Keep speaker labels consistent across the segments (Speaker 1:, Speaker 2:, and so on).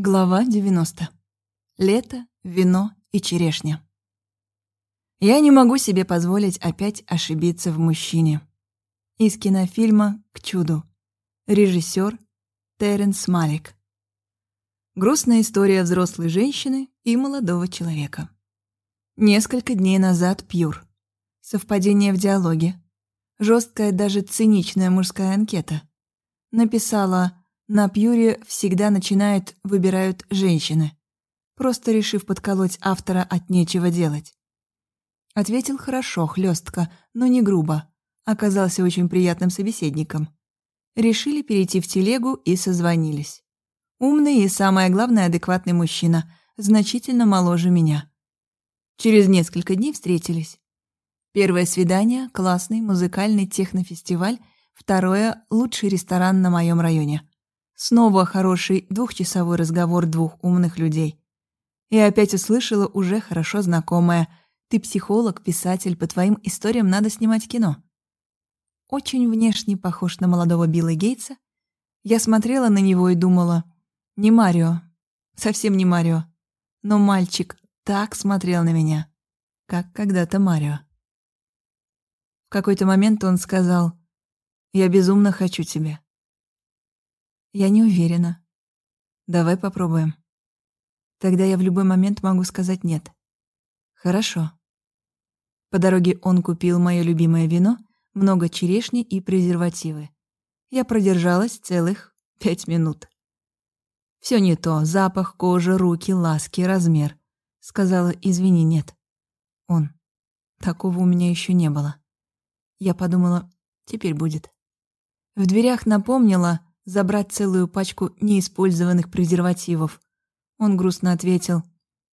Speaker 1: Глава 90. Лето, вино и черешня. Я не могу себе позволить опять ошибиться в мужчине. Из кинофильма «К чуду». Режиссер Теренс Малик. Грустная история взрослой женщины и молодого человека. Несколько дней назад Пьюр. Совпадение в диалоге. Жесткая, даже циничная мужская анкета. Написала на Пьюре всегда начинают, выбирают женщины, просто решив подколоть автора от нечего делать. Ответил хорошо, хлестко, но не грубо. Оказался очень приятным собеседником. Решили перейти в телегу и созвонились. Умный и, самое главное, адекватный мужчина, значительно моложе меня. Через несколько дней встретились. Первое свидание — классный музыкальный технофестиваль, второе — лучший ресторан на моем районе. Снова хороший двухчасовой разговор двух умных людей. И опять услышала уже хорошо знакомое «Ты психолог, писатель, по твоим историям надо снимать кино». Очень внешне похож на молодого Билла Гейтса. Я смотрела на него и думала «Не Марио, совсем не Марио». Но мальчик так смотрел на меня, как когда-то Марио. В какой-то момент он сказал «Я безумно хочу тебя». Я не уверена. Давай попробуем. Тогда я в любой момент могу сказать «нет». Хорошо. По дороге он купил мое любимое вино, много черешни и презервативы. Я продержалась целых пять минут. Все не то, запах, кожа, руки, ласки, размер. Сказала, извини, нет. Он. Такого у меня еще не было. Я подумала, теперь будет. В дверях напомнила, забрать целую пачку неиспользованных презервативов. Он грустно ответил,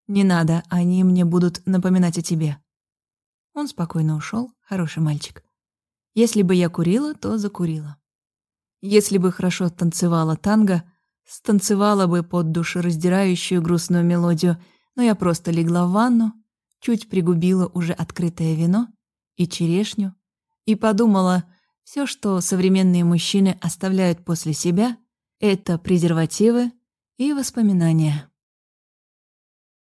Speaker 1: «Не надо, они мне будут напоминать о тебе». Он спокойно ушел, хороший мальчик. Если бы я курила, то закурила. Если бы хорошо танцевала танго, станцевала бы под душераздирающую грустную мелодию, но я просто легла в ванну, чуть пригубила уже открытое вино и черешню и подумала, все, что современные мужчины оставляют после себя, это презервативы и воспоминания.